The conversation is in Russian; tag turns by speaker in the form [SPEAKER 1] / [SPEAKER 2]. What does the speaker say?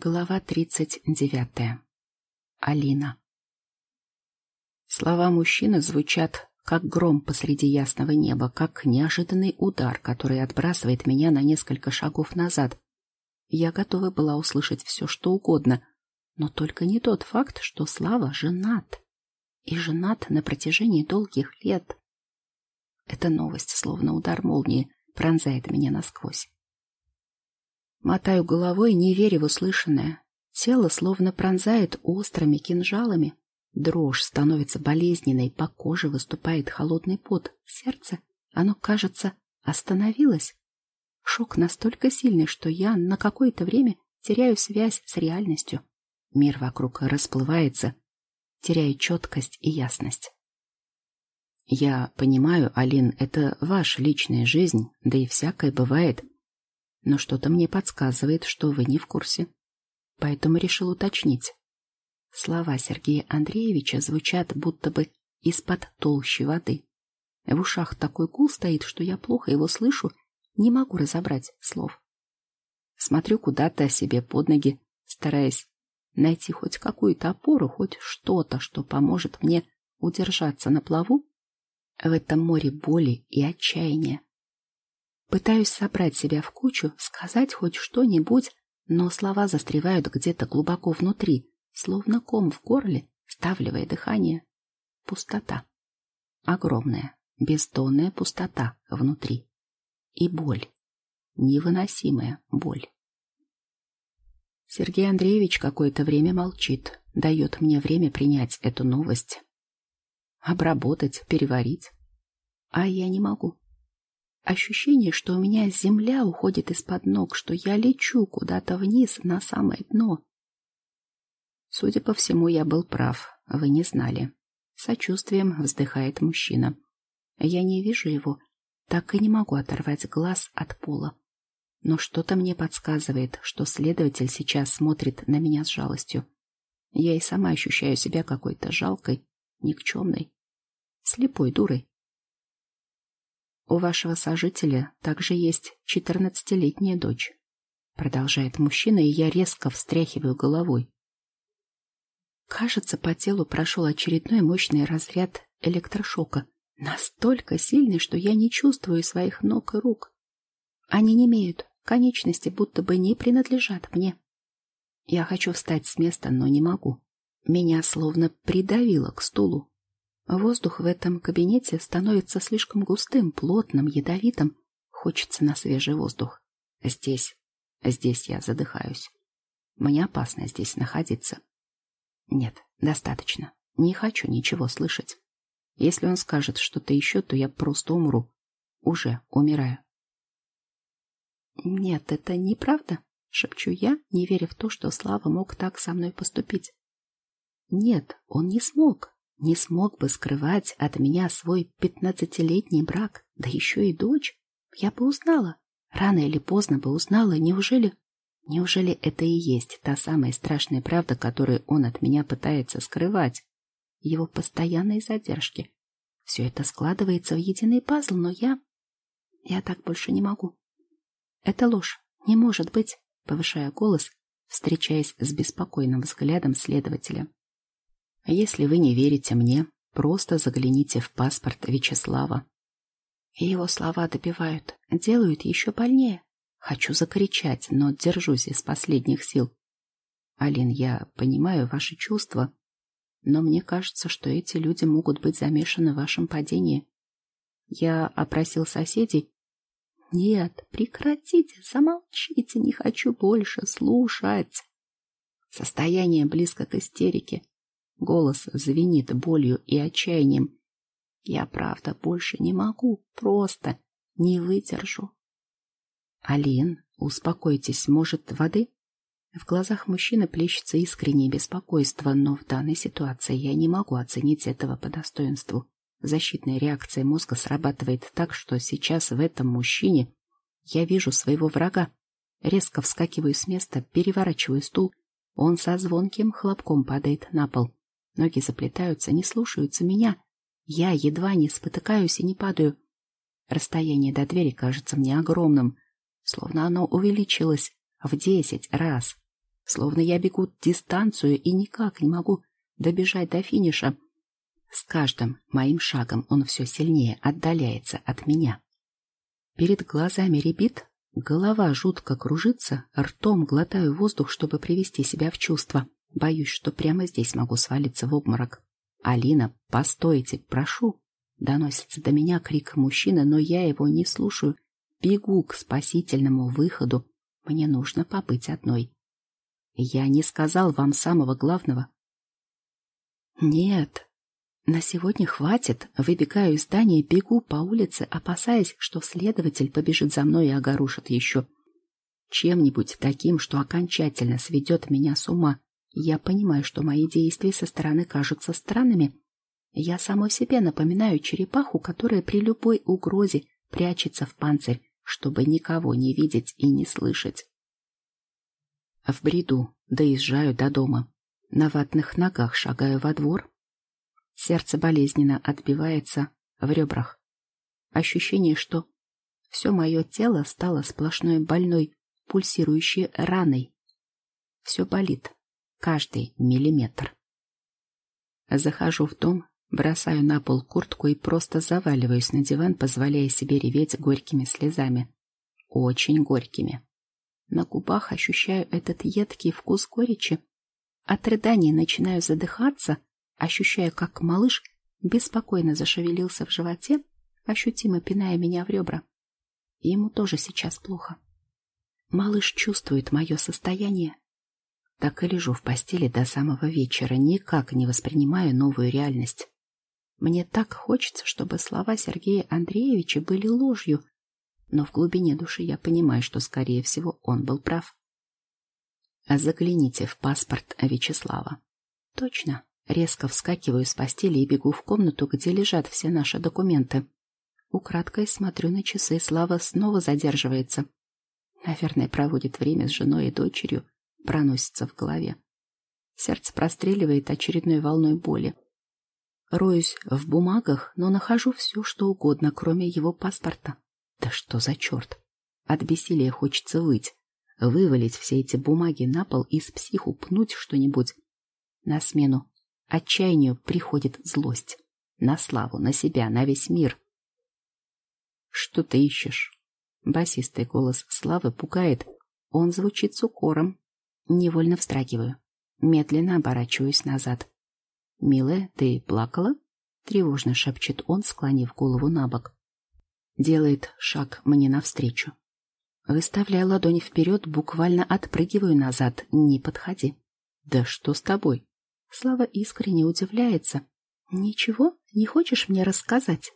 [SPEAKER 1] Глава тридцать девятая. Алина. Слова мужчины звучат, как гром посреди ясного неба, как неожиданный удар, который отбрасывает меня на несколько шагов назад. Я готова была услышать все, что угодно, но только не тот факт, что Слава женат. И женат на протяжении долгих лет. Эта новость, словно удар молнии, пронзает меня насквозь. Мотаю головой, не веря в услышанное. Тело словно пронзает острыми кинжалами. Дрожь становится болезненной, по коже выступает холодный пот. Сердце, оно, кажется, остановилось. Шок настолько сильный, что я на какое-то время теряю связь с реальностью. Мир вокруг расплывается, теряя четкость и ясность. Я понимаю, Алин, это ваша личная жизнь, да и всякое бывает но что-то мне подсказывает, что вы не в курсе. Поэтому решил уточнить. Слова Сергея Андреевича звучат будто бы из-под толщи воды. В ушах такой гул стоит, что я плохо его слышу, не могу разобрать слов. Смотрю куда-то себе под ноги, стараясь найти хоть какую-то опору, хоть что-то, что поможет мне удержаться на плаву в этом море боли и отчаяния. Пытаюсь собрать себя в кучу, сказать хоть что-нибудь, но слова застревают где-то глубоко внутри, словно ком в горле, ставливая дыхание. Пустота. Огромная, бездонная пустота внутри. И боль. Невыносимая боль. Сергей Андреевич какое-то время молчит, дает мне время принять эту новость. Обработать, переварить. А я не могу. Ощущение, что у меня земля уходит из-под ног, что я лечу куда-то вниз на самое дно. Судя по всему, я был прав. Вы не знали. Сочувствием вздыхает мужчина. Я не вижу его, так и не могу оторвать глаз от пола. Но что-то мне подсказывает, что следователь сейчас смотрит на меня с жалостью. Я и сама ощущаю себя какой-то жалкой, никчемной, слепой дурой. У вашего сожителя также есть четырнадцатилетняя дочь. Продолжает мужчина, и я резко встряхиваю головой. Кажется, по телу прошел очередной мощный разряд электрошока. Настолько сильный, что я не чувствую своих ног и рук. Они не имеют, конечности будто бы не принадлежат мне. Я хочу встать с места, но не могу. Меня словно придавило к стулу. Воздух в этом кабинете становится слишком густым, плотным, ядовитым. Хочется на свежий воздух. Здесь, здесь я задыхаюсь. Мне опасно здесь находиться. Нет, достаточно. Не хочу ничего слышать. Если он скажет что-то еще, то я просто умру. Уже умираю. Нет, это неправда, шепчу я, не веря в то, что Слава мог так со мной поступить. Нет, он не смог не смог бы скрывать от меня свой пятнадцатилетний брак, да еще и дочь, я бы узнала. Рано или поздно бы узнала, неужели... Неужели это и есть та самая страшная правда, которую он от меня пытается скрывать? Его постоянные задержки. Все это складывается в единый пазл, но я... Я так больше не могу. Это ложь. Не может быть, повышая голос, встречаясь с беспокойным взглядом следователя. Если вы не верите мне, просто загляните в паспорт Вячеслава. Его слова добивают, делают еще больнее. Хочу закричать, но держусь из последних сил. Алин, я понимаю ваши чувства, но мне кажется, что эти люди могут быть замешаны в вашем падении. Я опросил соседей. Нет, прекратите, замолчите, не хочу больше слушать. Состояние близко к истерике. Голос звенит болью и отчаянием. Я, правда, больше не могу, просто не выдержу. Алин, успокойтесь, может, воды? В глазах мужчины плещется искреннее беспокойство, но в данной ситуации я не могу оценить этого по достоинству. Защитная реакция мозга срабатывает так, что сейчас в этом мужчине я вижу своего врага. Резко вскакиваю с места, переворачиваю стул. Он со звонким хлопком падает на пол. Ноги заплетаются, не слушаются меня. Я едва не спотыкаюсь и не падаю. Расстояние до двери кажется мне огромным, словно оно увеличилось в десять раз. словно я бегу дистанцию и никак не могу добежать до финиша. С каждым моим шагом он все сильнее отдаляется от меня. Перед глазами ребит, голова жутко кружится, ртом глотаю воздух, чтобы привести себя в чувство. Боюсь, что прямо здесь могу свалиться в обморок. «Алина, постойте, прошу!» Доносится до меня крик мужчины, но я его не слушаю. Бегу к спасительному выходу. Мне нужно побыть одной. Я не сказал вам самого главного. Нет, на сегодня хватит. Выбегаю из здания, бегу по улице, опасаясь, что следователь побежит за мной и огорушит еще чем-нибудь таким, что окончательно сведет меня с ума. Я понимаю, что мои действия со стороны кажутся странными. Я самой себе напоминаю черепаху, которая при любой угрозе прячется в панцирь, чтобы никого не видеть и не слышать. В бреду доезжаю до дома. На ватных ногах шагаю во двор. Сердце болезненно отбивается в ребрах. Ощущение, что все мое тело стало сплошной больной, пульсирующей раной. Все болит, каждый миллиметр. Захожу в дом, бросаю на пол куртку и просто заваливаюсь на диван, позволяя себе реветь горькими слезами. Очень горькими. На губах ощущаю этот едкий вкус горечи. От рыдания начинаю задыхаться, ощущая, как малыш беспокойно зашевелился в животе, ощутимо пиная меня в ребра. Ему тоже сейчас плохо. Малыш чувствует мое состояние. Так и лежу в постели до самого вечера, никак не воспринимая новую реальность. Мне так хочется, чтобы слова Сергея Андреевича были ложью, но в глубине души я понимаю, что, скорее всего, он был прав. А загляните в паспорт Вячеслава. Точно. Резко вскакиваю с постели и бегу в комнату, где лежат все наши документы. Украдкой смотрю на часы, Слава снова задерживается. Наверное, проводит время с женой и дочерью, проносится в голове. Сердце простреливает очередной волной боли. Роюсь в бумагах, но нахожу все, что угодно, кроме его паспорта. Да что за черт? От бессилия хочется выть, вывалить все эти бумаги на пол и с психу пнуть что-нибудь. На смену отчаянию приходит злость. На славу, на себя, на весь мир. Что ты ищешь? Басистый голос Славы пугает. Он звучит с укором. Невольно встрагиваю. Медленно оборачиваюсь назад. «Милая, ты плакала?» Тревожно шепчет он, склонив голову на бок делает шаг мне навстречу. Выставляя ладони вперед, буквально отпрыгиваю назад. Не подходи. Да что с тобой? Слава искренне удивляется. Ничего, не хочешь мне рассказать?